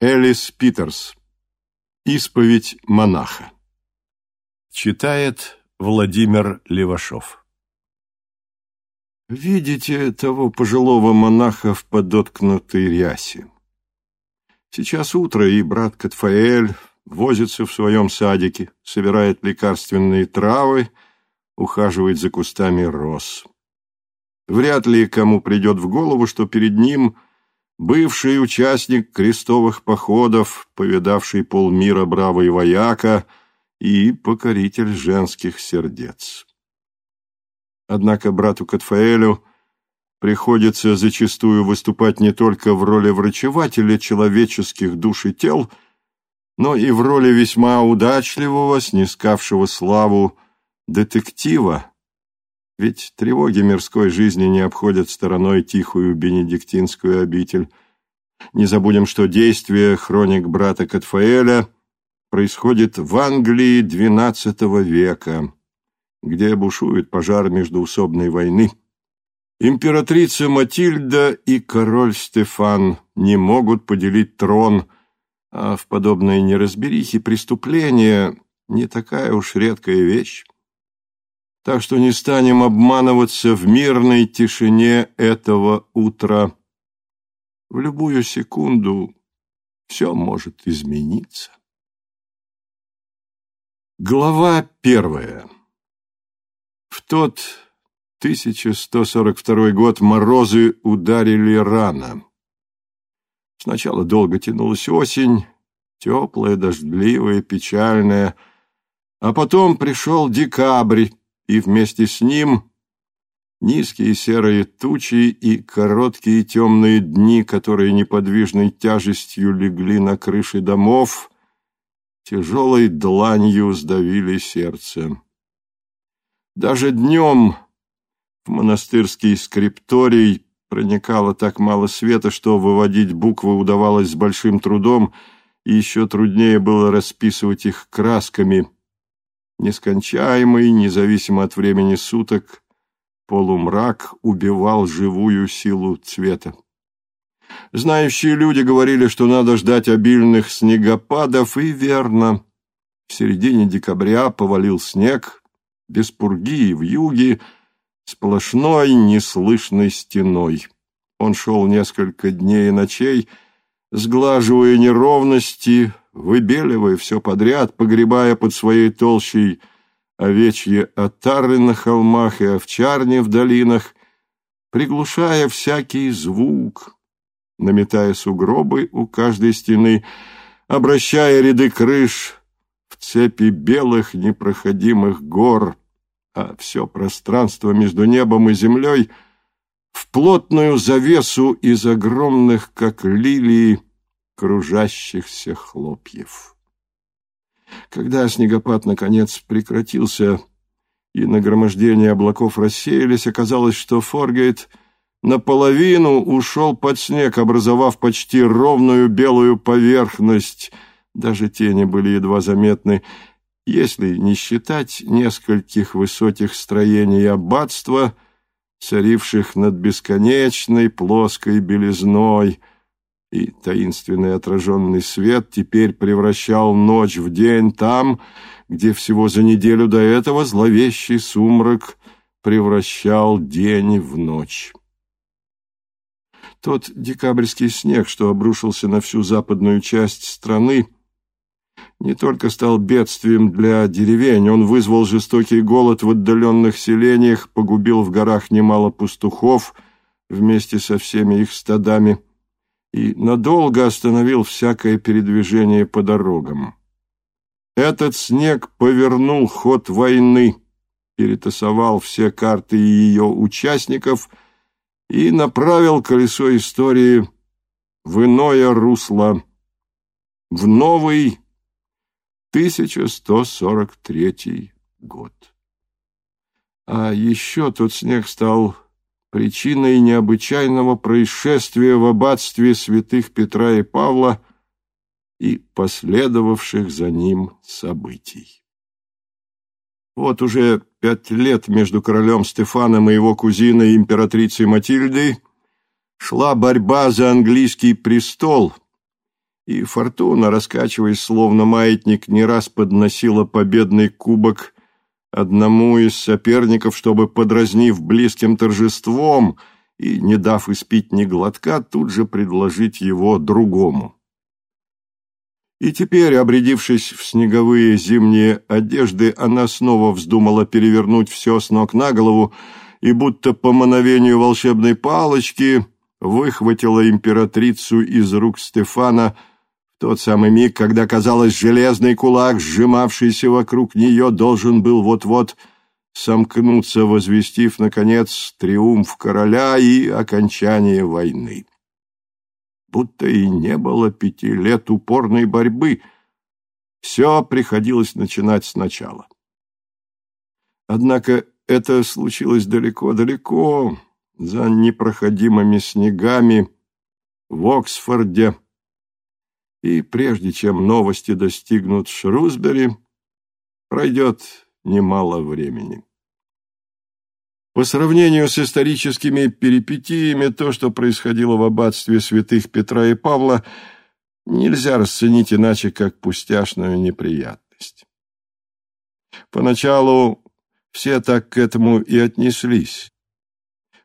Элис Питерс. Исповедь монаха. Читает Владимир Левашов. Видите того пожилого монаха в подоткнутой рясе? Сейчас утро, и брат Катфаэль возится в своем садике, собирает лекарственные травы, ухаживает за кустами роз. Вряд ли кому придет в голову, что перед ним бывший участник крестовых походов, повидавший полмира бравый вояка и покоритель женских сердец. Однако брату Катфаэлю приходится зачастую выступать не только в роли врачевателя человеческих душ и тел, но и в роли весьма удачливого, снискавшего славу детектива, ведь тревоги мирской жизни не обходят стороной тихую бенедиктинскую обитель. Не забудем, что действие хроник брата Катфаэля происходит в Англии XII века, где бушует пожар междуусобной войны. Императрица Матильда и король Стефан не могут поделить трон, а в подобной неразберихе преступления не такая уж редкая вещь. Так что не станем обманываться в мирной тишине этого утра. В любую секунду все может измениться. Глава первая. В тот 1142 год морозы ударили рано. Сначала долго тянулась осень, теплая, дождливая, печальная, а потом пришел декабрь, и вместе с ним низкие серые тучи и короткие темные дни, которые неподвижной тяжестью легли на крыши домов, тяжелой дланью сдавили сердце. Даже днем в монастырский скрипторий проникало так мало света, что выводить буквы удавалось с большим трудом, и еще труднее было расписывать их красками. Нескончаемый, независимо от времени суток, полумрак убивал живую силу цвета. Знающие люди говорили, что надо ждать обильных снегопадов, и верно. В середине декабря повалил снег, без пурги и вьюги, сплошной неслышной стеной. Он шел несколько дней и ночей, сглаживая неровности, выбеливая все подряд, погребая под своей толщей овечьи отары на холмах и овчарни в долинах, приглушая всякий звук, наметая сугробы у каждой стены, обращая ряды крыш в цепи белых непроходимых гор, а все пространство между небом и землей в плотную завесу из огромных, как лилии, кружащихся хлопьев. Когда снегопад, наконец, прекратился и нагромождение облаков рассеялись, оказалось, что Форгейт наполовину ушел под снег, образовав почти ровную белую поверхность, даже тени были едва заметны, если не считать нескольких высоких строений аббатства, царивших над бесконечной плоской белизной, и таинственный отраженный свет теперь превращал ночь в день там, где всего за неделю до этого зловещий сумрак превращал день в ночь. Тот декабрьский снег, что обрушился на всю западную часть страны, не только стал бедствием для деревень, он вызвал жестокий голод в отдаленных селениях, погубил в горах немало пастухов вместе со всеми их стадами и надолго остановил всякое передвижение по дорогам. Этот снег повернул ход войны, перетасовал все карты ее участников и направил колесо истории в иное русло, в новый 1143 год. А еще тот снег стал причиной необычайного происшествия в аббатстве святых Петра и Павла и последовавших за ним событий. Вот уже пять лет между королем Стефаном и его кузиной императрицей Матильдой шла борьба за английский престол – и фортуна, раскачиваясь словно маятник, не раз подносила победный кубок одному из соперников, чтобы, подразнив близким торжеством и не дав испить ни глотка, тут же предложить его другому. И теперь, обрядившись в снеговые зимние одежды, она снова вздумала перевернуть все с ног на голову и, будто по мановению волшебной палочки, выхватила императрицу из рук Стефана тот самый миг, когда, казалось, железный кулак, сжимавшийся вокруг нее, должен был вот-вот сомкнуться, возвестив, наконец, триумф короля и окончание войны будто и не было пяти лет упорной борьбы. Все приходилось начинать сначала. Однако это случилось далеко-далеко, за непроходимыми снегами в Оксфорде, и прежде чем новости достигнут Шрусбери, пройдет немало времени. По сравнению с историческими перипетиями, то, что происходило в аббатстве святых Петра и Павла, нельзя расценить иначе, как пустяшную неприятность. Поначалу все так к этому и отнеслись.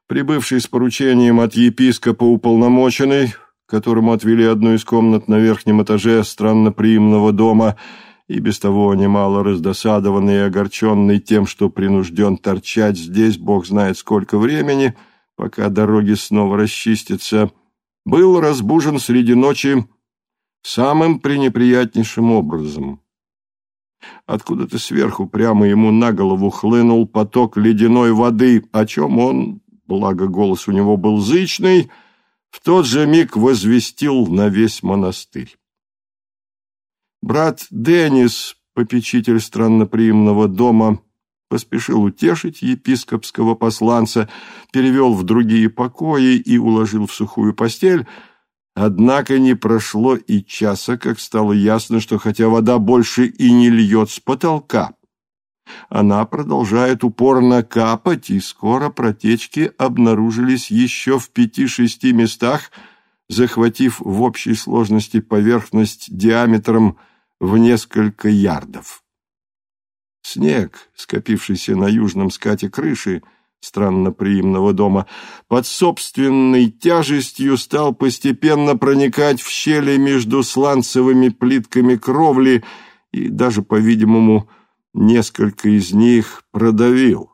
Прибывший с поручением от епископа уполномоченный, которому отвели одну из комнат на верхнем этаже странноприимного дома – и без того немало раздосадованный и огорченный тем, что принужден торчать здесь, бог знает сколько времени, пока дороги снова расчистятся, был разбужен среди ночи самым пренеприятнейшим образом. Откуда-то сверху прямо ему на голову хлынул поток ледяной воды, о чем он, благо голос у него был зычный, в тот же миг возвестил на весь монастырь. Брат Денис, попечитель странноприимного дома, поспешил утешить епископского посланца, перевел в другие покои и уложил в сухую постель, Однако не прошло и часа, как стало ясно, что хотя вода больше и не льет с потолка, она продолжает упорно капать, и скоро протечки обнаружились еще в пяти-шести местах, захватив в общей сложности поверхность диаметром в несколько ярдов. Снег, скопившийся на южном скате крыши странноприимного дома, под собственной тяжестью стал постепенно проникать в щели между сланцевыми плитками кровли и даже, по-видимому, несколько из них продавил.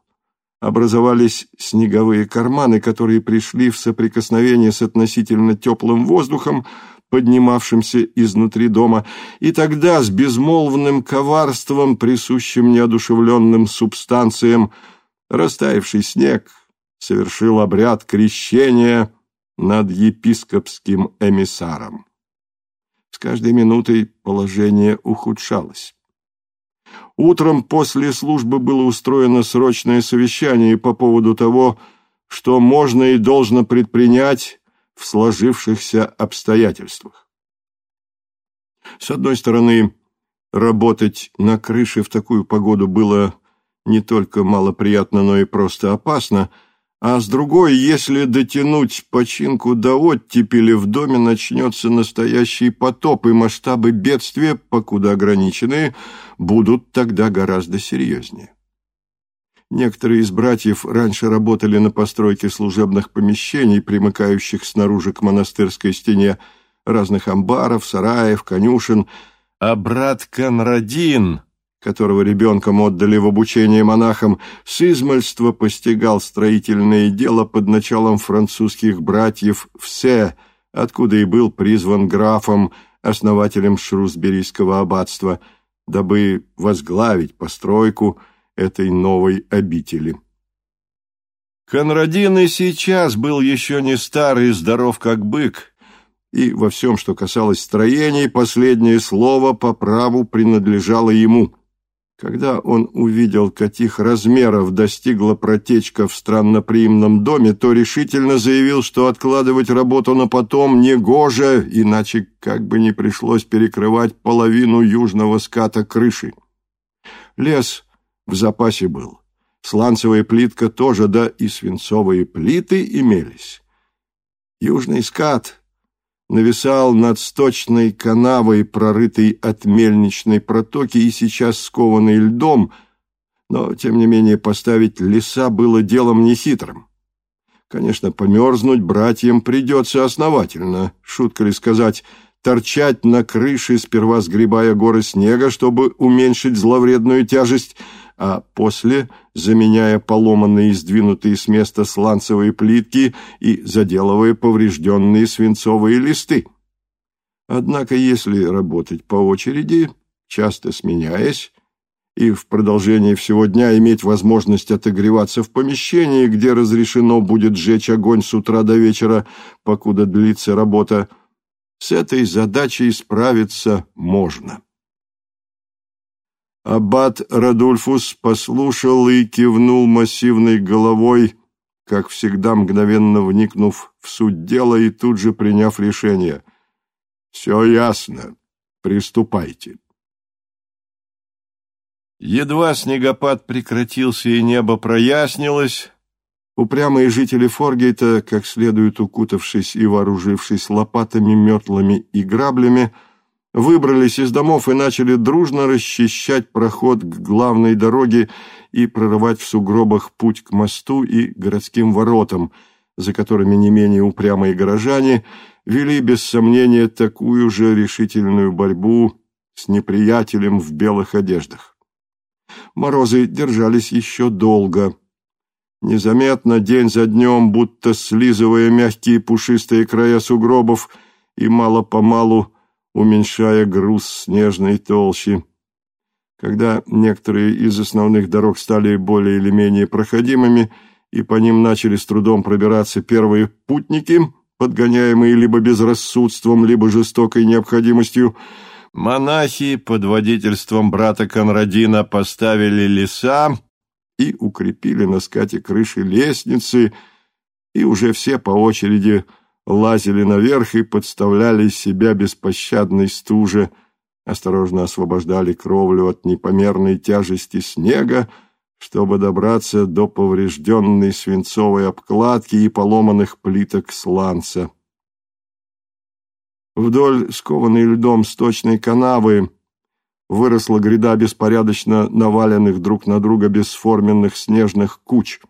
Образовались снеговые карманы, которые пришли в соприкосновение с относительно теплым воздухом, поднимавшимся изнутри дома, и тогда с безмолвным коварством, присущим неодушевленным субстанциям, растаявший снег совершил обряд крещения над епископским эмиссаром. С каждой минутой положение ухудшалось. Утром после службы было устроено срочное совещание по поводу того, что можно и должно предпринять в сложившихся обстоятельствах. С одной стороны, работать на крыше в такую погоду было не только малоприятно, но и просто опасно, а с другой, если дотянуть починку до оттепели, в доме начнется настоящий потоп, и масштабы бедствия, покуда ограниченные, будут тогда гораздо серьезнее. Некоторые из братьев раньше работали на постройке служебных помещений, примыкающих снаружи к монастырской стене, разных амбаров, сараев, конюшен, а брат Конрадин, которого ребенком отдали в обучение монахам, с измальства постигал строительное дело под началом французских братьев Все, откуда и был призван графом, основателем Шрусберийского аббатства, дабы возглавить постройку – этой новой обители. Конрадин и сейчас был еще не старый и здоров, как бык, и во всем, что касалось строений, последнее слово по праву принадлежало ему. Когда он увидел, каких размеров достигла протечка в странноприимном доме, то решительно заявил, что откладывать работу на потом негоже, иначе как бы не пришлось перекрывать половину южного ската крыши. Лес в запасе был. Сланцевая плитка тоже, да и свинцовые плиты имелись. Южный скат нависал над сточной канавой, прорытой от мельничной протоки и сейчас скованной льдом, но, тем не менее, поставить леса было делом нехитрым. Конечно, померзнуть братьям придется основательно, шутка ли сказать, торчать на крыше, сперва сгребая горы снега, чтобы уменьшить зловредную тяжесть, а после заменяя поломанные и сдвинутые с места сланцевые плитки и заделывая поврежденные свинцовые листы. Однако, если работать по очереди, часто сменяясь, и в продолжении всего дня иметь возможность отогреваться в помещении, где разрешено будет сжечь огонь с утра до вечера, покуда длится работа, с этой задачей справиться можно. Аббат Радульфус послушал и кивнул массивной головой, как всегда мгновенно вникнув в суть дела и тут же приняв решение. «Все ясно. Приступайте». Едва снегопад прекратился и небо прояснилось, упрямые жители Форгейта, как следует укутавшись и вооружившись лопатами, метлами и граблями, выбрались из домов и начали дружно расчищать проход к главной дороге и прорывать в сугробах путь к мосту и городским воротам, за которыми не менее упрямые горожане вели без сомнения такую же решительную борьбу с неприятелем в белых одеждах. Морозы держались еще долго. Незаметно, день за днем, будто слизывая мягкие пушистые края сугробов и мало-помалу уменьшая груз снежной толщи. Когда некоторые из основных дорог стали более или менее проходимыми, и по ним начали с трудом пробираться первые путники, подгоняемые либо безрассудством, либо жестокой необходимостью, монахи под водительством брата Конрадина поставили леса и укрепили на скате крыши лестницы, и уже все по очереди лазили наверх и подставляли себя беспощадной стуже, осторожно освобождали кровлю от непомерной тяжести снега, чтобы добраться до поврежденной свинцовой обкладки и поломанных плиток сланца. Вдоль скованной льдом сточной канавы выросла гряда беспорядочно наваленных друг на друга бесформенных снежных куч.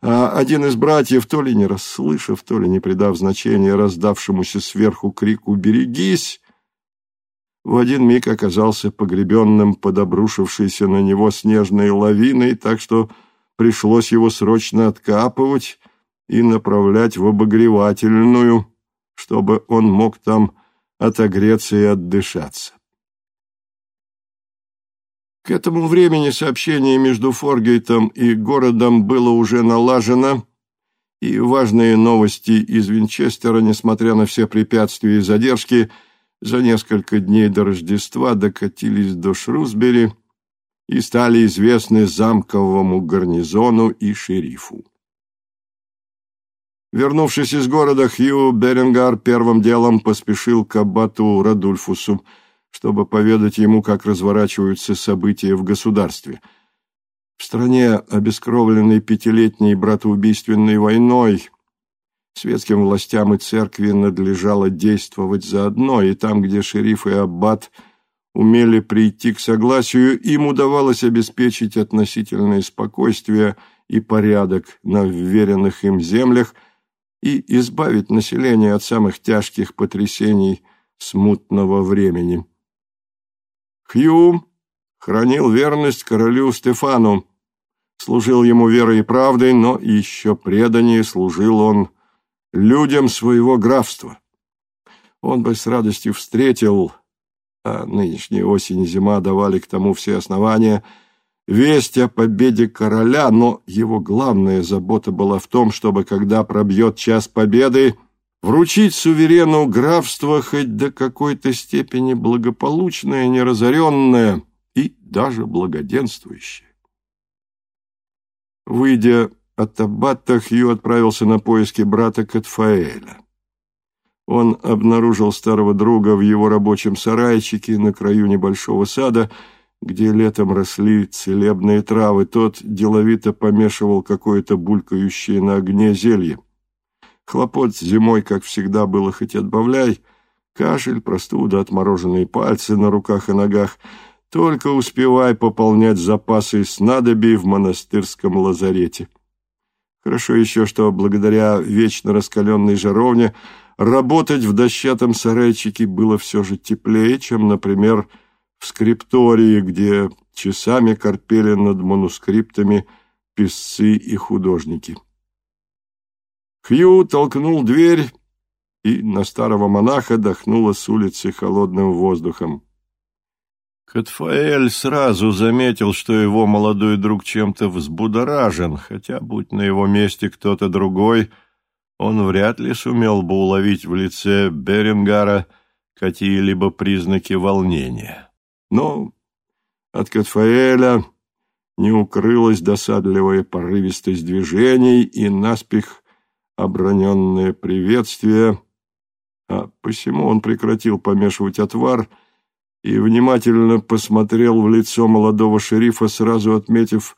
А один из братьев, то ли не расслышав, то ли не придав значения раздавшемуся сверху крику «Берегись!», в один миг оказался погребенным под обрушившейся на него снежной лавиной, так что пришлось его срочно откапывать и направлять в обогревательную, чтобы он мог там отогреться и отдышаться. К этому времени сообщение между Форгейтом и городом было уже налажено, и важные новости из Винчестера, несмотря на все препятствия и задержки, за несколько дней до Рождества докатились до Шрусбери и стали известны замковому гарнизону и шерифу. Вернувшись из города, Хью Берингар первым делом поспешил к аббату Радульфусу, чтобы поведать ему, как разворачиваются события в государстве. В стране, обескровленной пятилетней братоубийственной войной, светским властям и церкви надлежало действовать заодно, и там, где шериф и аббат умели прийти к согласию, им удавалось обеспечить относительное спокойствие и порядок на вверенных им землях – и избавить население от самых тяжких потрясений смутного времени. Хью хранил верность королю Стефану, служил ему верой и правдой, но еще преданнее служил он людям своего графства. Он бы с радостью встретил, а нынешняя осень и зима давали к тому все основания – весть о победе короля, но его главная забота была в том, чтобы, когда пробьет час победы, вручить суверену графство хоть до какой-то степени благополучное, неразоренное и даже благоденствующее. Выйдя от Аббата, Хью отправился на поиски брата Катфаэля. Он обнаружил старого друга в его рабочем сарайчике на краю небольшого сада – где летом росли целебные травы, тот деловито помешивал какое-то булькающее на огне зелье. Хлопот зимой, как всегда, было хоть отбавляй. Кашель, простуда, отмороженные пальцы на руках и ногах. Только успевай пополнять запасы снадобий в монастырском лазарете. Хорошо еще, что благодаря вечно раскаленной жаровне работать в дощатом сарайчике было все же теплее, чем, например, в скриптории, где часами корпели над манускриптами писцы и художники. Хью толкнул дверь, и на старого монаха дохнуло с улицы холодным воздухом. Катфаэль сразу заметил, что его молодой друг чем-то взбудоражен, хотя, будь на его месте кто-то другой, он вряд ли сумел бы уловить в лице Берингара какие-либо признаки волнения. Но от Катфаэля не укрылась досадливая порывистость движений и наспех оброненное приветствие, а посему он прекратил помешивать отвар и внимательно посмотрел в лицо молодого шерифа, сразу отметив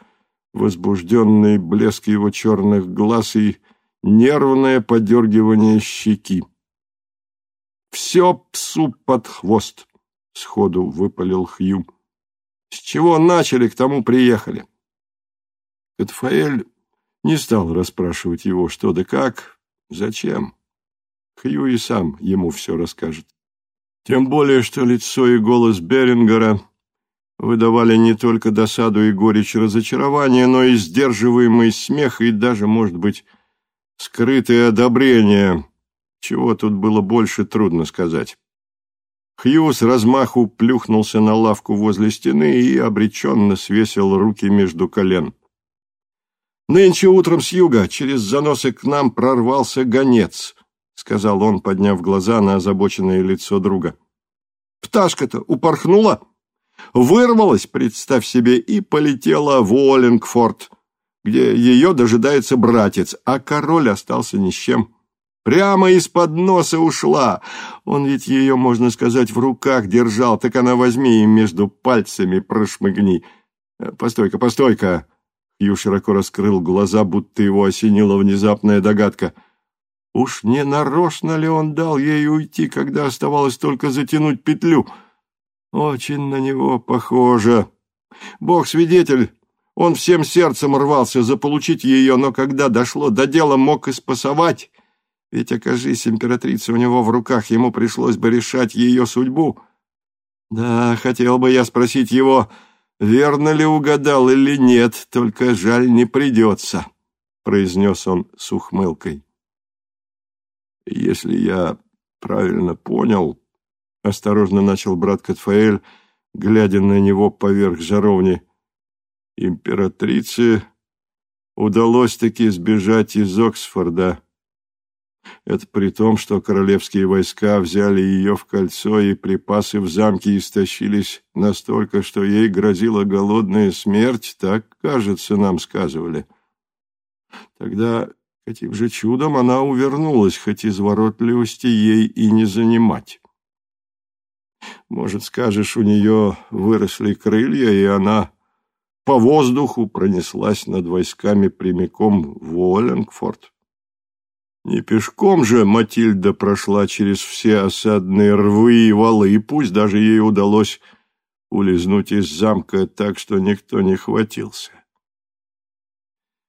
возбужденный блеск его черных глаз и нервное подергивание щеки. «Все псу под хвост!» — сходу выпалил Хью. «С чего начали, к тому приехали?» Катфаэль не стал расспрашивать его, что да как, зачем. Хью и сам ему все расскажет. Тем более, что лицо и голос Берингера выдавали не только досаду и горечь разочарования, но и сдерживаемый смех и даже, может быть, скрытое одобрение, чего тут было больше, трудно сказать. Хью с размаху плюхнулся на лавку возле стены и обреченно свесил руки между колен. «Нынче утром с юга через заносы к нам прорвался гонец», — сказал он, подняв глаза на озабоченное лицо друга. «Пташка-то упорхнула, вырвалась, представь себе, и полетела в Уоллингфорд, где ее дожидается братец, а король остался ни с чем». Прямо из-под носа ушла. Он ведь ее, можно сказать, в руках держал, так она возьми и между пальцами прошмыгни. Э, постой-ка, постой-ка. Ю широко раскрыл глаза, будто его осенила внезапная догадка. Уж не нарочно ли он дал ей уйти, когда оставалось только затянуть петлю? Очень на него похоже. Бог свидетель, он всем сердцем рвался заполучить ее, но когда дошло до дела, мог и спасовать. Ведь, окажись, императрица у него в руках, ему пришлось бы решать ее судьбу. Да, хотел бы я спросить его, верно ли угадал или нет, только жаль не придется, — произнес он с ухмылкой. Если я правильно понял, — осторожно начал брат Катфаэль, глядя на него поверх жаровни, — императрице удалось таки сбежать из Оксфорда, — это при том, что королевские войска взяли ее в кольцо, и припасы в замке истощились настолько, что ей грозила голодная смерть, так, кажется, нам сказывали. Тогда каким же чудом она увернулась, хоть изворотливости ей и не занимать. Может, скажешь, у нее выросли крылья, и она по воздуху пронеслась над войсками прямиком в Уоллингфорд? Не пешком же Матильда прошла через все осадные рвы и валы, и пусть даже ей удалось улизнуть из замка так, что никто не хватился.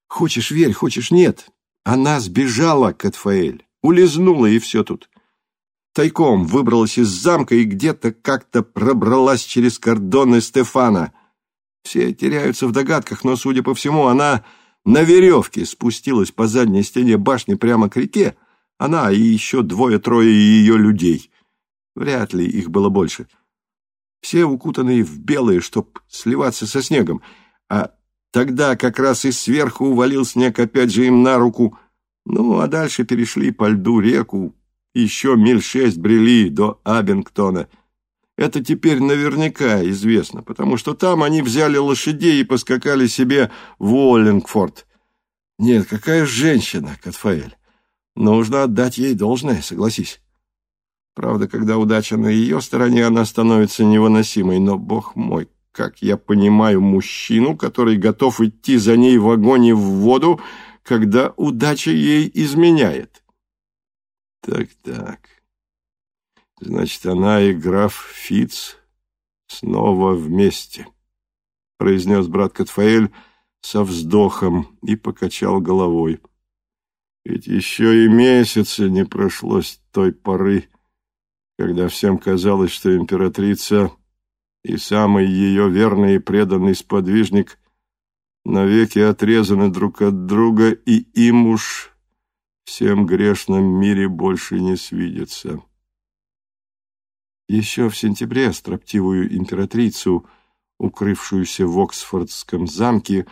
Хочешь верь, хочешь нет. Она сбежала, Катфаэль, улизнула, и все тут. Тайком выбралась из замка и где-то как-то пробралась через кордоны Стефана. Все теряются в догадках, но, судя по всему, она на веревке спустилась по задней стене башни прямо к реке, она и еще двое-трое ее людей. Вряд ли их было больше. Все укутанные в белые, чтоб сливаться со снегом, а тогда как раз и сверху увалил снег опять же им на руку. Ну, а дальше перешли по льду реку, еще миль шесть брели до Абингтона — это теперь наверняка известно, потому что там они взяли лошадей и поскакали себе в Уоллингфорд. Нет, какая женщина, Катфаэль. Нужно отдать ей должное, согласись. Правда, когда удача на ее стороне, она становится невыносимой. Но, бог мой, как я понимаю мужчину, который готов идти за ней в огонь и в воду, когда удача ей изменяет. Так-так. Значит, она и граф Фиц снова вместе, произнес брат Катфаэль со вздохом и покачал головой. Ведь еще и месяца не прошло с той поры, когда всем казалось, что императрица и самый ее верный и преданный сподвижник навеки отрезаны друг от друга, и им уж всем грешном мире больше не свидится. Еще в сентябре строптивую императрицу, укрывшуюся в Оксфордском замке,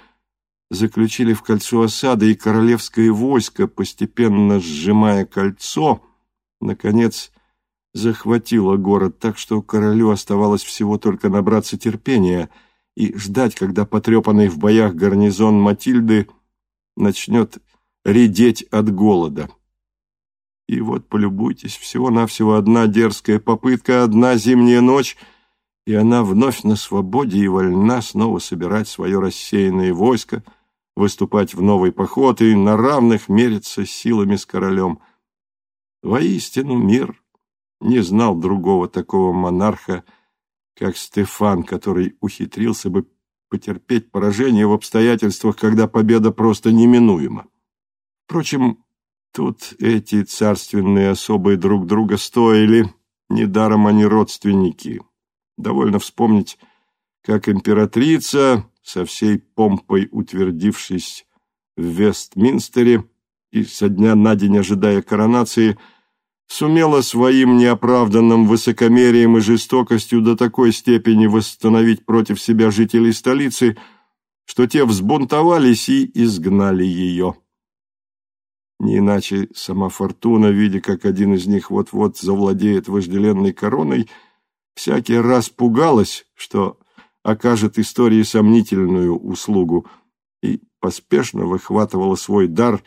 заключили в кольцо осады, и королевское войско, постепенно сжимая кольцо, наконец захватило город, так что королю оставалось всего только набраться терпения и ждать, когда потрепанный в боях гарнизон Матильды начнет редеть от голода. И вот, полюбуйтесь, всего-навсего одна дерзкая попытка, одна зимняя ночь, и она вновь на свободе и вольна снова собирать свое рассеянное войско, выступать в новый поход и на равных мериться силами с королем. Воистину мир не знал другого такого монарха, как Стефан, который ухитрился бы потерпеть поражение в обстоятельствах, когда победа просто неминуема. Впрочем, Тут эти царственные особые друг друга стоили, недаром они родственники. Довольно вспомнить, как императрица, со всей помпой утвердившись в Вестминстере и со дня на день ожидая коронации, сумела своим неоправданным высокомерием и жестокостью до такой степени восстановить против себя жителей столицы, что те взбунтовались и изгнали ее. Не иначе сама Фортуна, видя, как один из них вот-вот завладеет вожделенной короной, всякий раз пугалась, что окажет истории сомнительную услугу, и поспешно выхватывала свой дар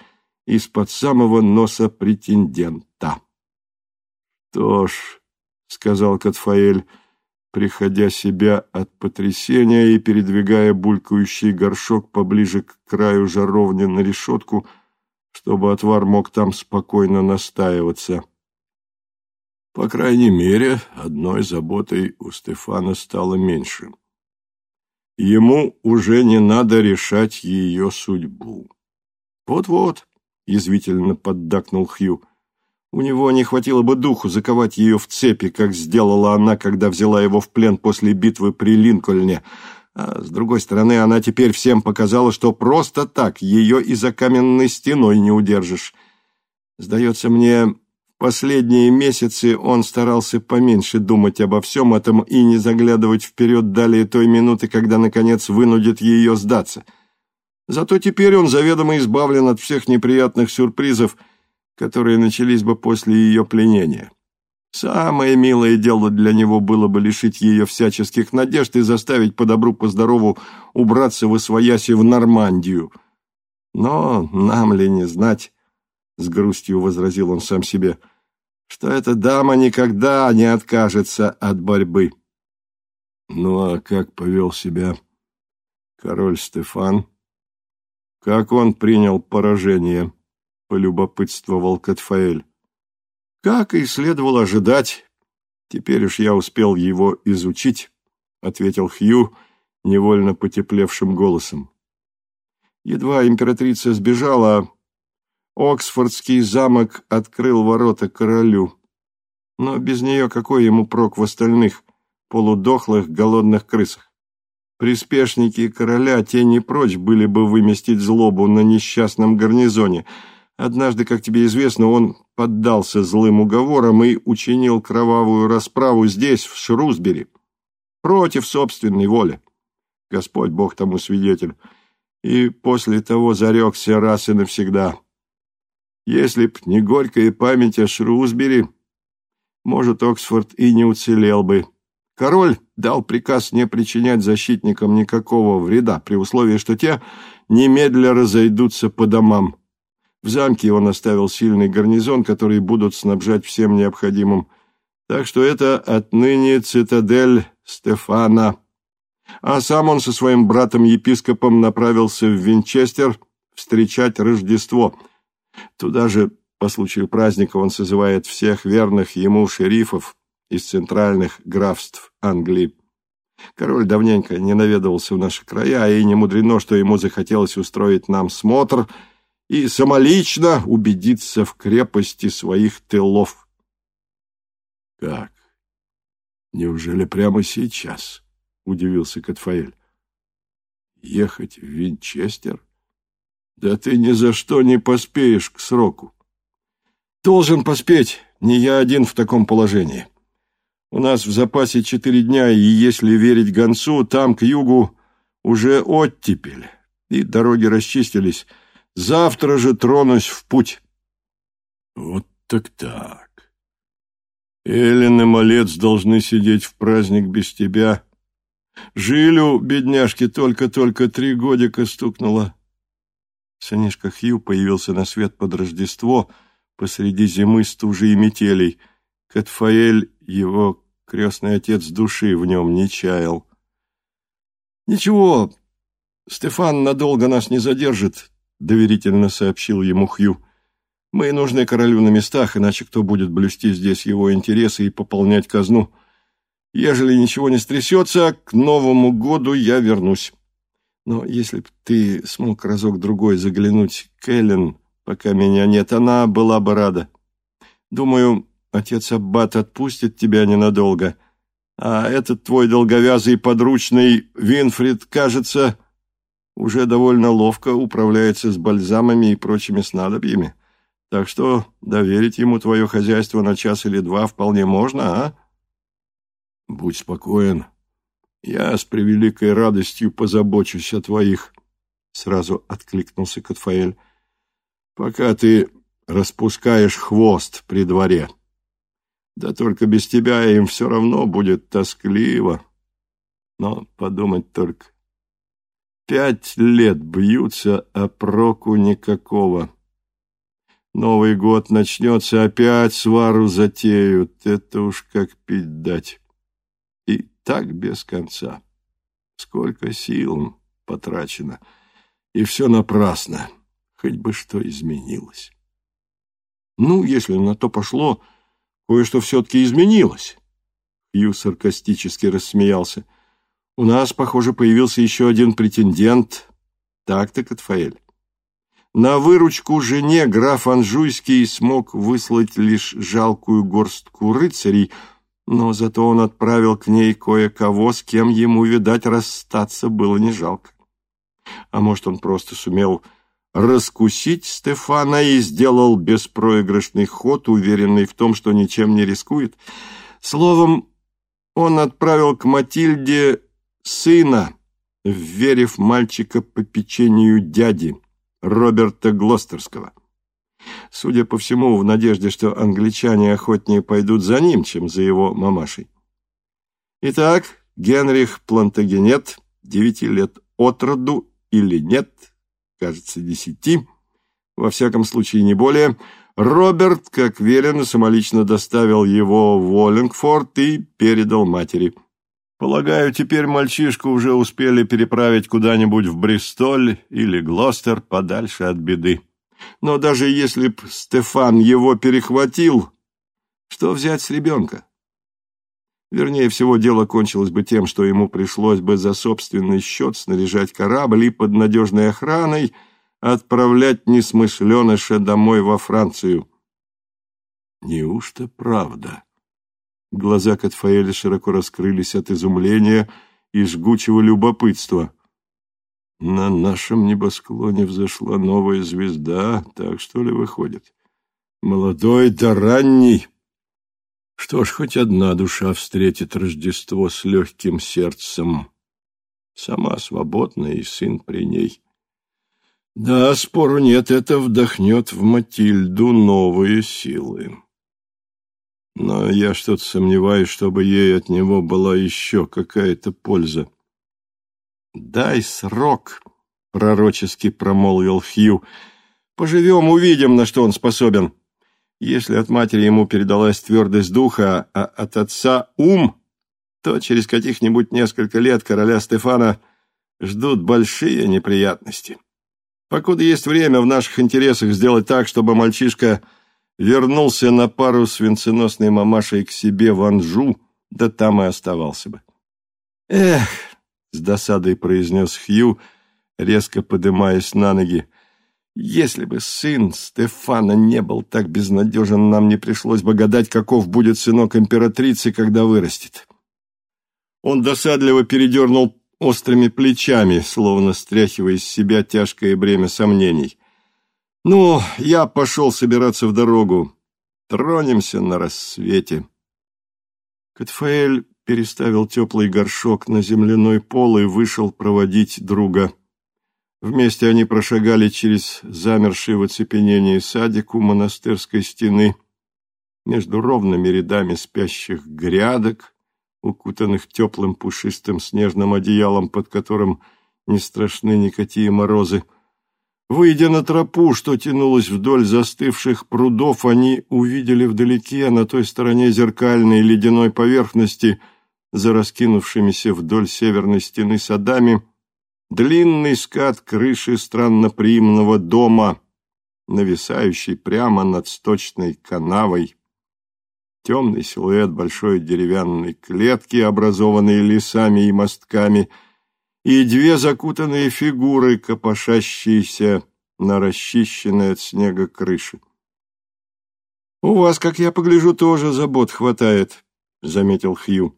из-под самого носа претендента. «Что ж», — сказал Катфаэль, приходя себя от потрясения и передвигая булькающий горшок поближе к краю жаровни на решетку, — чтобы отвар мог там спокойно настаиваться. По крайней мере, одной заботой у Стефана стало меньше. Ему уже не надо решать ее судьбу. «Вот-вот», — язвительно поддакнул Хью, — «у него не хватило бы духу заковать ее в цепи, как сделала она, когда взяла его в плен после битвы при Линкольне, а с другой стороны, она теперь всем показала, что просто так ее и за каменной стеной не удержишь. Сдается мне, последние месяцы он старался поменьше думать обо всем этом и не заглядывать вперед далее той минуты, когда, наконец, вынудит ее сдаться. Зато теперь он заведомо избавлен от всех неприятных сюрпризов, которые начались бы после ее пленения. Самое милое дело для него было бы лишить ее всяческих надежд и заставить по добру, по здорову убраться в освояси в Нормандию. Но нам ли не знать, — с грустью возразил он сам себе, — что эта дама никогда не откажется от борьбы. Ну а как повел себя король Стефан? Как он принял поражение? — полюбопытствовал Катфаэль. Как и следовало ожидать, теперь уж я успел его изучить, ответил Хью невольно потеплевшим голосом. Едва императрица сбежала, Оксфордский замок открыл ворота королю. Но без нее какой ему прок в остальных полудохлых голодных крысах? Приспешники короля те не прочь были бы выместить злобу на несчастном гарнизоне — Однажды, как тебе известно, он поддался злым уговорам и учинил кровавую расправу здесь, в Шрусбери, против собственной воли. Господь Бог тому свидетель. И после того зарекся раз и навсегда. Если б не горькая память о Шрусбери, может, Оксфорд и не уцелел бы. Король дал приказ не причинять защитникам никакого вреда, при условии, что те немедля разойдутся по домам. В замке он оставил сильный гарнизон, который будут снабжать всем необходимым. Так что это отныне цитадель Стефана. А сам он со своим братом-епископом направился в Винчестер встречать Рождество. Туда же По случаю праздника он созывает всех верных ему шерифов из центральных графств Англии. Король давненько не наведывался в наши края, и не мудрено, что ему захотелось устроить нам смотр и самолично убедиться в крепости своих тылов. Как? Неужели прямо сейчас? Удивился Катфаэль. Ехать в Винчестер? Да ты ни за что не поспеешь к сроку. Должен поспеть, не я один в таком положении. У нас в запасе четыре дня, и если верить гонцу, там, к югу, уже оттепель, и дороги расчистились. Завтра же тронусь в путь. Вот так так. Эллен и Малец должны сидеть в праздник без тебя. Жилю, бедняжке, только-только три годика стукнуло. Сынишка Хью появился на свет под Рождество посреди зимы стужи и метелей. Катфаэль, его крестный отец души в нем не чаял. «Ничего, Стефан надолго нас не задержит», — доверительно сообщил ему Хью. Мы нужны королю на местах, иначе кто будет блюсти здесь его интересы и пополнять казну? Ежели ничего не стрясется, к Новому году я вернусь. Но если б ты смог разок-другой заглянуть к Эллен, пока меня нет, она была бы рада. Думаю, отец Аббат отпустит тебя ненадолго. А этот твой долговязый подручный Винфрид, кажется, уже довольно ловко управляется с бальзамами и прочими снадобьями. Так что доверить ему твое хозяйство на час или два вполне можно, а? Будь спокоен. Я с превеликой радостью позабочусь о твоих, — сразу откликнулся Катфаэль. Пока ты распускаешь хвост при дворе. Да только без тебя им все равно будет тоскливо. Но подумать только. Пять лет бьются, а проку никакого. Новый год начнется, опять свару затеют. Это уж как пить дать. И так без конца. Сколько сил потрачено. И все напрасно. Хоть бы что изменилось. Ну, если на то пошло, кое-что все-таки изменилось. Хью саркастически рассмеялся. У нас, похоже, появился еще один претендент. Так-то, Катфаэль. На выручку жене граф Анжуйский смог выслать лишь жалкую горстку рыцарей, но зато он отправил к ней кое-кого, с кем ему, видать, расстаться было не жалко. А может, он просто сумел раскусить Стефана и сделал беспроигрышный ход, уверенный в том, что ничем не рискует. Словом, он отправил к Матильде сына, вверив мальчика по печенью дяди. Роберта Глостерского. Судя по всему, в надежде, что англичане охотнее пойдут за ним, чем за его мамашей. Итак, Генрих Плантагенет, девяти лет от роду или нет, кажется, десяти, во всяком случае не более, Роберт, как велено, самолично доставил его в Уоллингфорд и передал матери – Полагаю, теперь мальчишку уже успели переправить куда-нибудь в Бристоль или Глостер подальше от беды. Но даже если б Стефан его перехватил, что взять с ребенка? Вернее всего, дело кончилось бы тем, что ему пришлось бы за собственный счет снаряжать корабль и под надежной охраной отправлять несмышленыша домой во Францию. Неужто правда? Глаза Катфаэля широко раскрылись от изумления и жгучего любопытства. На нашем небосклоне взошла новая звезда, так что ли выходит? Молодой да ранний. Что ж, хоть одна душа встретит Рождество с легким сердцем. Сама свободная и сын при ней. Да, спору нет, это вдохнет в Матильду новые силы но я что-то сомневаюсь, чтобы ей от него была еще какая-то польза. «Дай срок», — пророчески промолвил Хью. «Поживем, увидим, на что он способен. Если от матери ему передалась твердость духа, а от отца ум, то через каких-нибудь несколько лет короля Стефана ждут большие неприятности. Покуда есть время, в наших интересах сделать так, чтобы мальчишка вернулся на пару с венценосной мамашей к себе в Анжу, да там и оставался бы. «Эх!» — с досадой произнес Хью, резко подымаясь на ноги. «Если бы сын Стефана не был так безнадежен, нам не пришлось бы гадать, каков будет сынок императрицы, когда вырастет». Он досадливо передернул острыми плечами, словно стряхивая из себя тяжкое бремя сомнений. «Ну, я пошел собираться в дорогу. Тронемся на рассвете». Катфаэль переставил теплый горшок на земляной пол и вышел проводить друга. Вместе они прошагали через замерший в оцепенении садик у монастырской стены, между ровными рядами спящих грядок, укутанных теплым пушистым снежным одеялом, под которым не страшны никакие морозы. Выйдя на тропу, что тянулась вдоль застывших прудов, они увидели вдалеке, на той стороне зеркальной ледяной поверхности, за раскинувшимися вдоль северной стены садами, длинный скат крыши странноприимного дома, нависающий прямо над сточной канавой, темный силуэт большой деревянной клетки, образованной лесами и мостками, и две закутанные фигуры, копошащиеся на расчищенной от снега крыше. «У вас, как я погляжу, тоже забот хватает», — заметил Хью.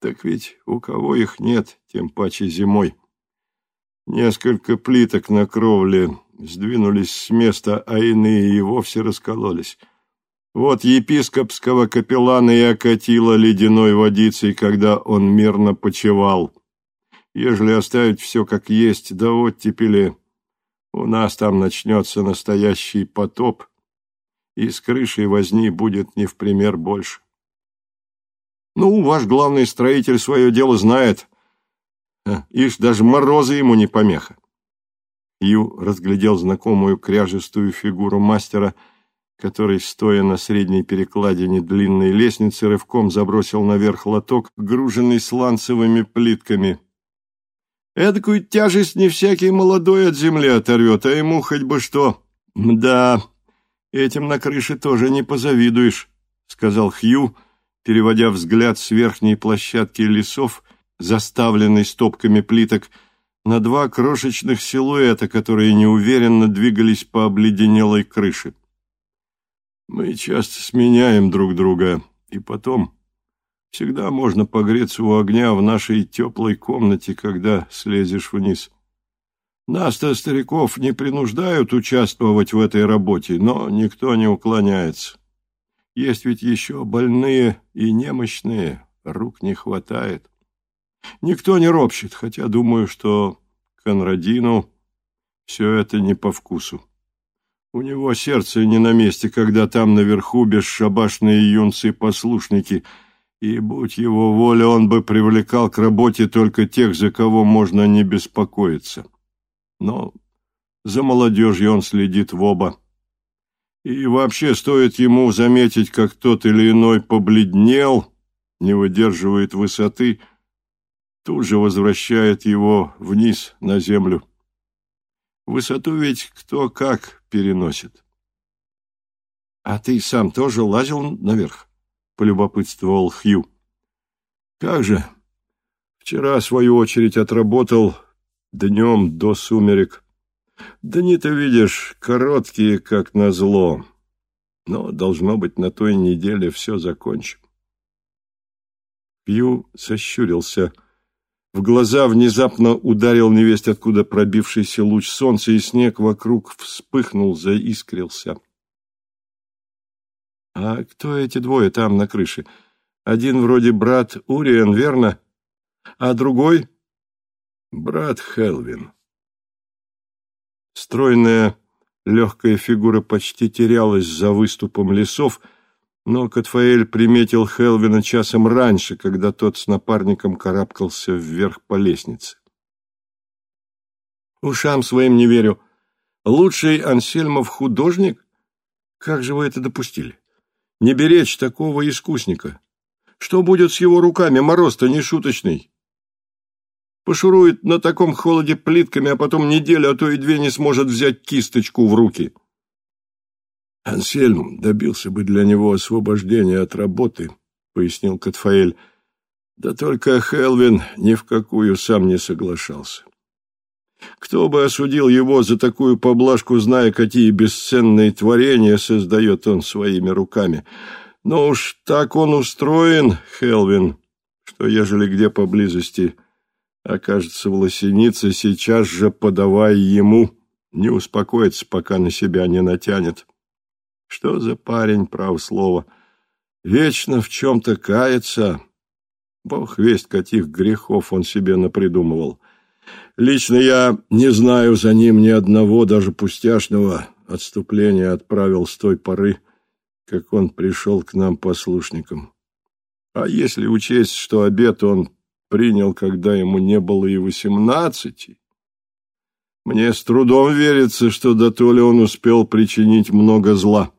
«Так ведь у кого их нет, тем паче зимой. Несколько плиток на кровле сдвинулись с места, а иные и вовсе раскололись». Вот епископского капеллана и окатило ледяной водицей, когда он мирно почевал. Ежели оставить все как есть, да оттепели, у нас там начнется настоящий потоп, и с крышей возни будет не в пример больше. Ну, ваш главный строитель свое дело знает. Ишь, даже морозы ему не помеха. Ю разглядел знакомую кряжестую фигуру мастера — который, стоя на средней перекладине длинной лестницы, рывком забросил наверх лоток, груженный сланцевыми плитками. Эдакую тяжесть не всякий молодой от земли оторвет, а ему хоть бы что. Да, этим на крыше тоже не позавидуешь, — сказал Хью, переводя взгляд с верхней площадки лесов, заставленной стопками плиток, на два крошечных силуэта, которые неуверенно двигались по обледенелой крыше. Мы часто сменяем друг друга, и потом всегда можно погреться у огня в нашей теплой комнате, когда слезешь вниз. Нас-то, стариков, не принуждают участвовать в этой работе, но никто не уклоняется. Есть ведь еще больные и немощные, рук не хватает. Никто не ропщет, хотя думаю, что Конрадину все это не по вкусу. У него сердце не на месте, когда там наверху бесшабашные юнцы-послушники, и, будь его воля, он бы привлекал к работе только тех, за кого можно не беспокоиться. Но за молодежью он следит в оба. И вообще стоит ему заметить, как тот или иной побледнел, не выдерживает высоты, тут же возвращает его вниз на землю. Высоту ведь кто как переносит. — А ты сам тоже лазил наверх? — полюбопытствовал Хью. — Как же. Вчера, свою очередь, отработал днем до сумерек. Дни-то, видишь, короткие, как назло. Но, должно быть, на той неделе все закончим. Хью сощурился — в глаза внезапно ударил невесть, откуда пробившийся луч солнца, и снег вокруг вспыхнул, заискрился. — А кто эти двое там на крыше? Один вроде брат Уриен, верно? А другой? — Брат Хелвин. Стройная легкая фигура почти терялась за выступом лесов, — но Катфаэль приметил Хелвина часом раньше, когда тот с напарником карабкался вверх по лестнице. «Ушам своим не верю. Лучший Ансельмов художник? Как же вы это допустили? Не беречь такого искусника. Что будет с его руками? Мороз-то не шуточный. Пошурует на таком холоде плитками, а потом неделю, а то и две не сможет взять кисточку в руки». Ансельм добился бы для него освобождения от работы, — пояснил Катфаэль. Да только Хелвин ни в какую сам не соглашался. Кто бы осудил его за такую поблажку, зная, какие бесценные творения создает он своими руками? Но уж так он устроен, Хелвин, что ежели где поблизости окажется в лосенице, сейчас же подавай ему, не успокоится, пока на себя не натянет. Что за парень, право слово, вечно в чем-то кается. Бог весть, каких грехов он себе напридумывал. Лично я не знаю за ним ни одного, даже пустяшного отступления отправил с той поры, как он пришел к нам послушником. А если учесть, что обед он принял, когда ему не было и восемнадцати, мне с трудом верится, что до то он успел причинить много зла.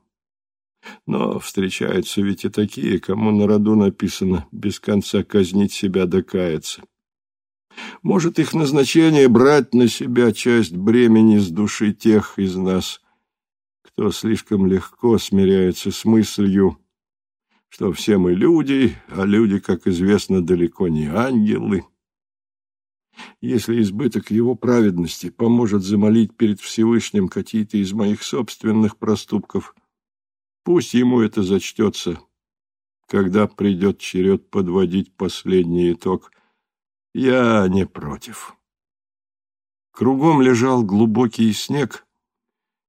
Но встречаются ведь и такие, кому на роду написано без конца казнить себя докаяться. Может, их назначение брать на себя часть бремени с души тех из нас, кто слишком легко смиряется с мыслью, что все мы люди, а люди, как известно, далеко не ангелы. Если избыток его праведности поможет замолить перед Всевышним какие-то из моих собственных проступков, пусть ему это зачтется, когда придет черед подводить последний итог. Я не против. Кругом лежал глубокий снег,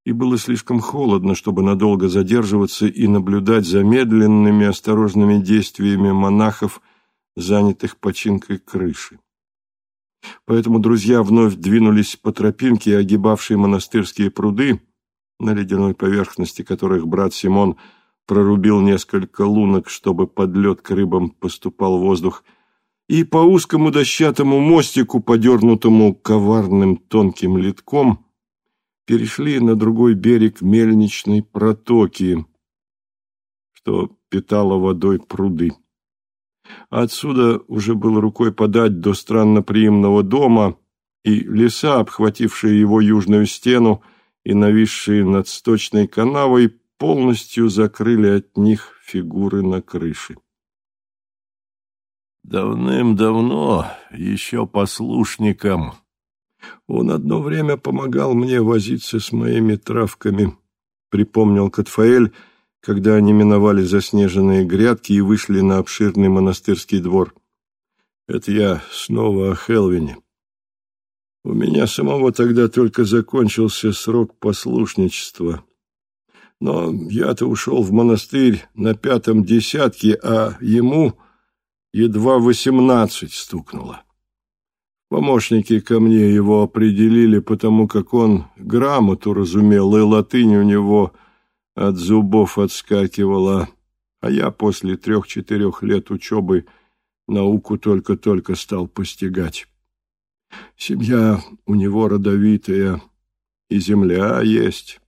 и было слишком холодно, чтобы надолго задерживаться и наблюдать за медленными осторожными действиями монахов, занятых починкой крыши. Поэтому друзья вновь двинулись по тропинке, огибавшей монастырские пруды, на ледяной поверхности которых брат Симон прорубил несколько лунок, чтобы под лед к рыбам поступал воздух, и по узкому дощатому мостику, подернутому коварным тонким литком, перешли на другой берег мельничной протоки, что питала водой пруды. Отсюда уже было рукой подать до странноприимного дома, и леса, обхватившие его южную стену и нависшие над сточной канавой, полностью закрыли от них фигуры на крыше. Давным-давно, еще послушникам, он одно время помогал мне возиться с моими травками, припомнил Катфаэль, когда они миновали заснеженные грядки и вышли на обширный монастырский двор. Это я снова о Хелвине. У меня самого тогда только закончился срок послушничества. Но я-то ушел в монастырь на пятом десятке, а ему едва восемнадцать стукнуло. Помощники ко мне его определили, потому как он грамоту разумел, и латынь у него от зубов отскакивала, а я после трех-четырех лет учебы науку только-только стал постигать. Семья у него родовитая, и земля есть.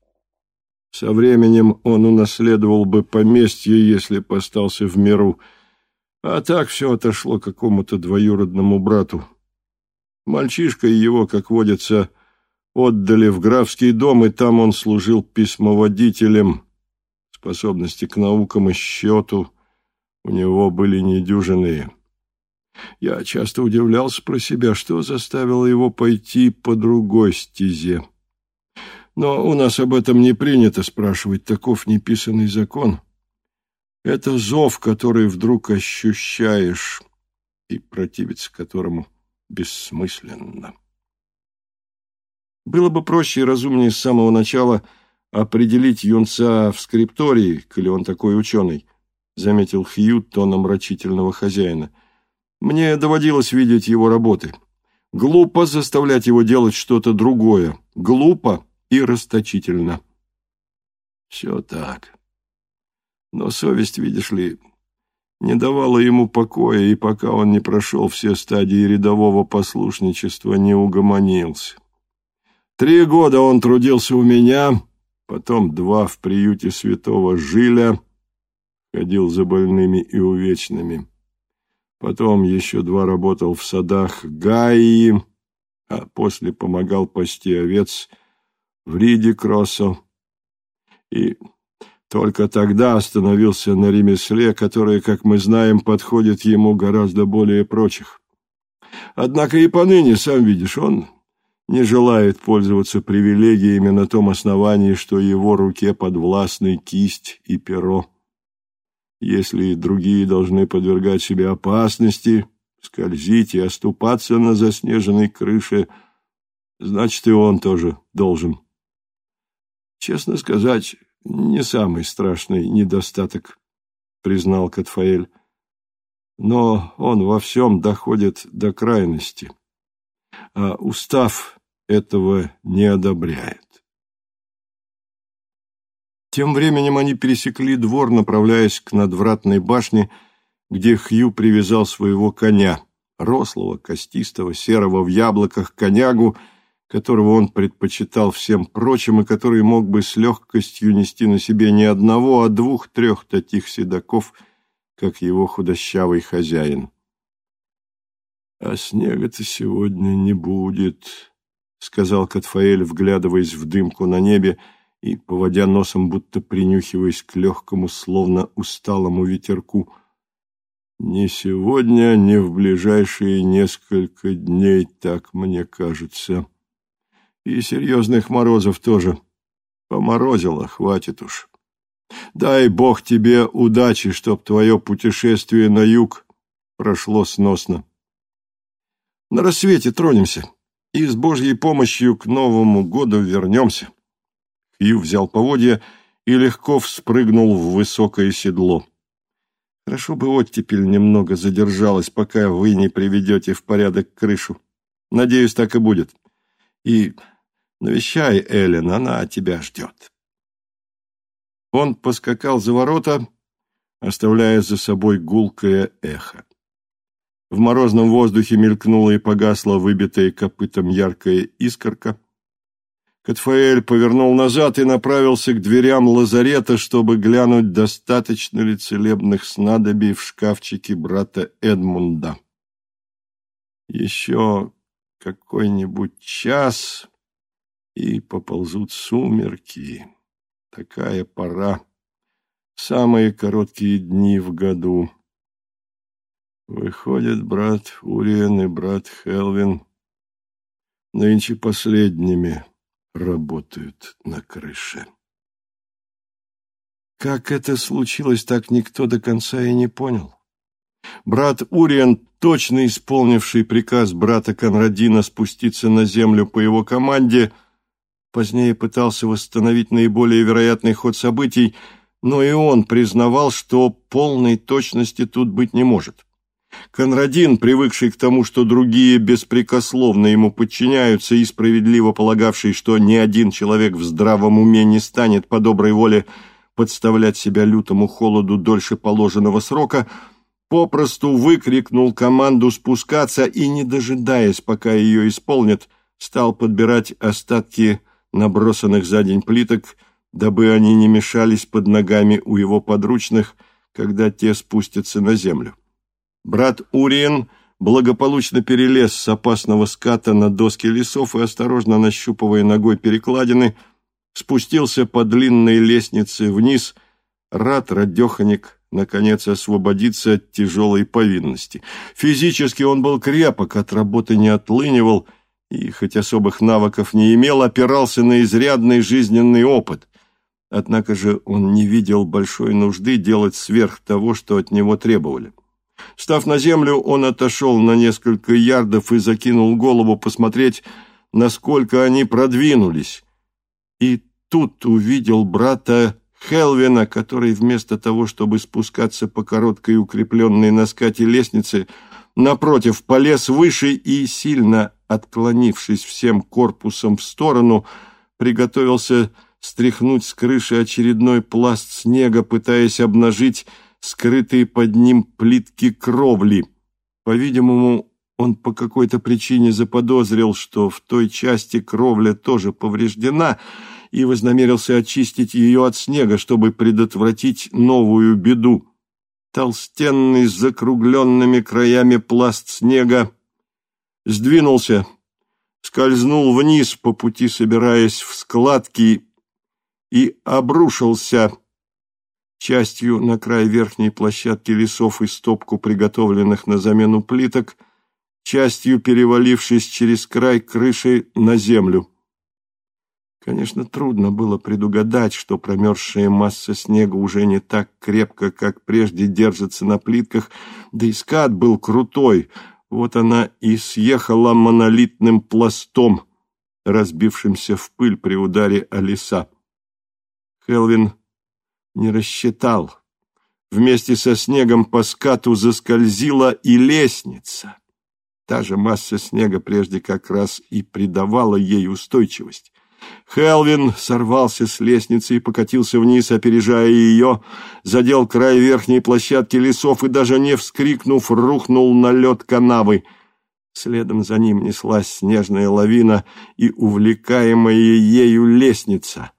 Со временем он унаследовал бы поместье, если бы остался в миру, а так все отошло какому-то двоюродному брату. Мальчишка и его, как водится, отдали в графский дом, и там он служил письмоводителем. Способности к наукам и счету у него были недюжинные. Я часто удивлялся про себя, что заставило его пойти по другой стезе. Но у нас об этом не принято спрашивать, таков неписанный закон. Это зов, который вдруг ощущаешь и противиться которому – бессмысленно. Было бы проще и разумнее с самого начала определить юнца в скриптории, коли он такой ученый, заметил Хью тоном рачительного хозяина. Мне доводилось видеть его работы. Глупо заставлять его делать что-то другое. Глупо и расточительно. Все так. Но совесть, видишь ли, не давала ему покоя, и пока он не прошел все стадии рядового послушничества, не угомонился. Три года он трудился у меня, потом два в приюте святого Жиля, ходил за больными и увечными. Потом еще два работал в садах Гаи, а после помогал пасти овец в Риде Кроссо. И Только тогда остановился на ремесле, которое, как мы знаем, подходит ему гораздо более прочих. Однако и поныне, сам видишь, он не желает пользоваться привилегиями на том основании, что его руке подвластны кисть и перо. Если другие должны подвергать себе опасности, скользить и оступаться на заснеженной крыше, значит, и он тоже должен. Честно сказать, не самый страшный недостаток, признал Катфаэль. Но он во всем доходит до крайности, а устав этого не одобряет. Тем временем они пересекли двор, направляясь к надвратной башне, где Хью привязал своего коня, рослого, костистого, серого в яблоках конягу, которого он предпочитал всем прочим и который мог бы с легкостью нести на себе не одного, а двух-трех таких седаков, как его худощавый хозяин. — А снега-то сегодня не будет, — сказал Катфаэль, вглядываясь в дымку на небе и поводя носом, будто принюхиваясь к легкому, словно усталому ветерку. — Не сегодня, не в ближайшие несколько дней, так мне кажется. — и серьезных морозов тоже. Поморозило, хватит уж. Дай бог тебе удачи, чтоб твое путешествие на юг прошло сносно. На рассвете тронемся и с Божьей помощью к Новому году вернемся. Хью взял поводья и легко вспрыгнул в высокое седло. Хорошо бы оттепель немного задержалась, пока вы не приведете в порядок крышу. Надеюсь, так и будет. И Навещай, Эллен, она тебя ждет. Он поскакал за ворота, оставляя за собой гулкое эхо. В морозном воздухе мелькнула и погасла выбитая копытом яркая искорка. Катфаэль повернул назад и направился к дверям лазарета, чтобы глянуть, достаточно ли целебных снадобий в шкафчике брата Эдмунда. Еще какой-нибудь час и поползут сумерки. Такая пора. Самые короткие дни в году. Выходит, брат Уриен и брат Хелвин нынче последними работают на крыше. Как это случилось, так никто до конца и не понял. Брат Уриен, точно исполнивший приказ брата Конрадина спуститься на землю по его команде, — Позднее пытался восстановить наиболее вероятный ход событий, но и он признавал, что полной точности тут быть не может. Конрадин, привыкший к тому, что другие беспрекословно ему подчиняются и справедливо полагавший, что ни один человек в здравом уме не станет по доброй воле подставлять себя лютому холоду дольше положенного срока, попросту выкрикнул команду спускаться и, не дожидаясь, пока ее исполнят, стал подбирать остатки набросанных за день плиток, дабы они не мешались под ногами у его подручных, когда те спустятся на землю. Брат Уриен благополучно перелез с опасного ската на доски лесов и, осторожно нащупывая ногой перекладины, спустился по длинной лестнице вниз, рад радеханик, наконец, освободиться от тяжелой повинности. Физически он был крепок, от работы не отлынивал – и, хоть особых навыков не имел, опирался на изрядный жизненный опыт. Однако же он не видел большой нужды делать сверх того, что от него требовали. Став на землю, он отошел на несколько ярдов и закинул голову посмотреть, насколько они продвинулись. И тут увидел брата Хелвина, который вместо того, чтобы спускаться по короткой укрепленной на скате лестнице, напротив, полез выше и, сильно отклонившись всем корпусом в сторону, приготовился стряхнуть с крыши очередной пласт снега, пытаясь обнажить скрытые под ним плитки кровли. По-видимому, он по какой-то причине заподозрил, что в той части кровля тоже повреждена, и вознамерился очистить ее от снега, чтобы предотвратить новую беду. Толстенный с закругленными краями пласт снега сдвинулся, скользнул вниз по пути, собираясь в складки, и обрушился частью на край верхней площадки лесов и стопку приготовленных на замену плиток, частью перевалившись через край крыши на землю. Конечно, трудно было предугадать, что промерзшая масса снега уже не так крепко, как прежде держится на плитках, да и скат был крутой, вот она и съехала монолитным пластом, разбившимся в пыль при ударе о леса. Хелвин не рассчитал. Вместе со снегом по скату заскользила и лестница. Та же масса снега прежде как раз и придавала ей устойчивость. Хелвин сорвался с лестницы и покатился вниз, опережая ее, задел край верхней площадки лесов и, даже не вскрикнув, рухнул на лед канавы. Следом за ним неслась снежная лавина и увлекаемая ею лестница.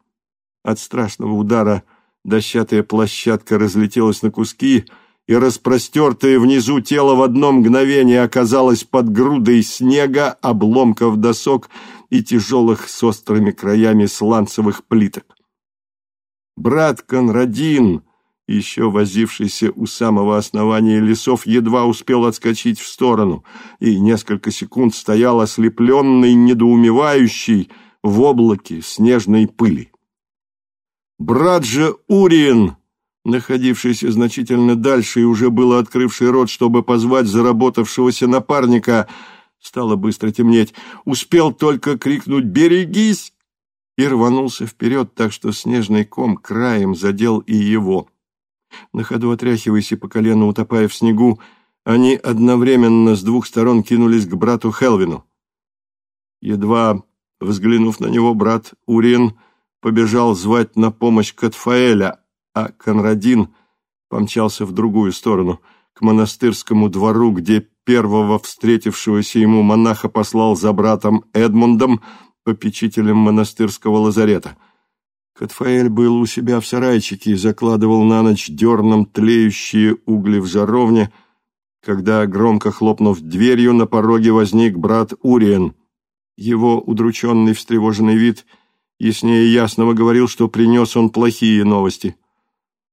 От страшного удара дощатая площадка разлетелась на куски, и распростертое внизу тело в одно мгновение оказалось под грудой снега, обломков досок и тяжелых с острыми краями сланцевых плиток. Брат Конрадин, еще возившийся у самого основания лесов, едва успел отскочить в сторону и несколько секунд стоял ослепленный, недоумевающий в облаке снежной пыли. Брат же Уриен, находившийся значительно дальше и уже было открывший рот, чтобы позвать заработавшегося напарника, стало быстро темнеть, успел только крикнуть «Берегись!» и рванулся вперед, так что снежный ком краем задел и его. На ходу отряхиваясь и по колено утопая в снегу, они одновременно с двух сторон кинулись к брату Хелвину. Едва взглянув на него, брат Уриен побежал звать на помощь Катфаэля, а Конрадин помчался в другую сторону, к монастырскому двору, где первого встретившегося ему монаха послал за братом Эдмундом, попечителем монастырского лазарета. Катфаэль был у себя в сарайчике и закладывал на ночь дерном тлеющие угли в жаровне, когда, громко хлопнув дверью, на пороге возник брат Уриен. Его удрученный, встревоженный вид яснее ясного говорил, что принес он плохие новости.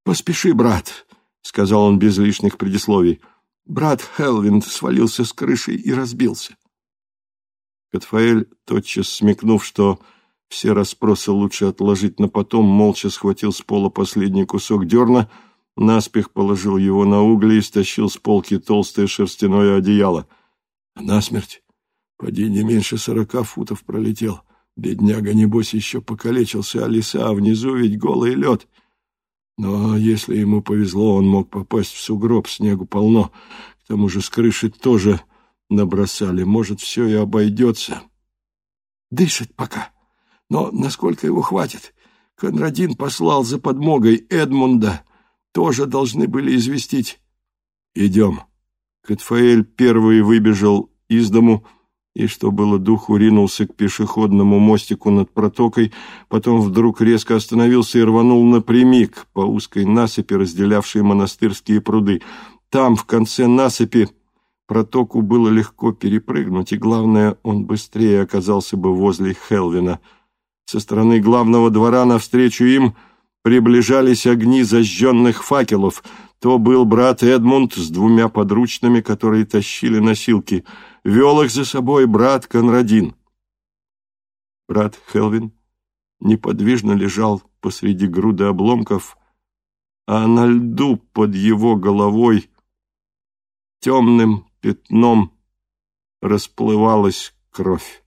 «Поспеши, брат», — сказал он без лишних предисловий. «Брат Хелвинд свалился с крыши и разбился». Катфаэль, тотчас смекнув, что все расспросы лучше отложить на потом, молча схватил с пола последний кусок дерна, наспех положил его на угли и стащил с полки толстое шерстяное одеяло. «Насмерть? Поди не меньше сорока футов пролетел. Бедняга, небось, еще покалечился, а леса, внизу ведь голый лед». Но если ему повезло, он мог попасть в сугроб, снегу полно. К тому же с крыши тоже набросали. Может, все и обойдется. Дышит пока. Но насколько его хватит? Конрадин послал за подмогой Эдмунда. Тоже должны были известить. Идем. Катфаэль первый выбежал из дому, и, что было духу, ринулся к пешеходному мостику над протокой, потом вдруг резко остановился и рванул напрямик по узкой насыпи, разделявшей монастырские пруды. Там, в конце насыпи, протоку было легко перепрыгнуть, и, главное, он быстрее оказался бы возле Хелвина. Со стороны главного двора навстречу им приближались огни зажженных факелов. То был брат Эдмунд с двумя подручными, которые тащили носилки — Вел их за собой брат Конрадин. Брат Хелвин неподвижно лежал посреди груды обломков, а на льду под его головой темным пятном расплывалась кровь.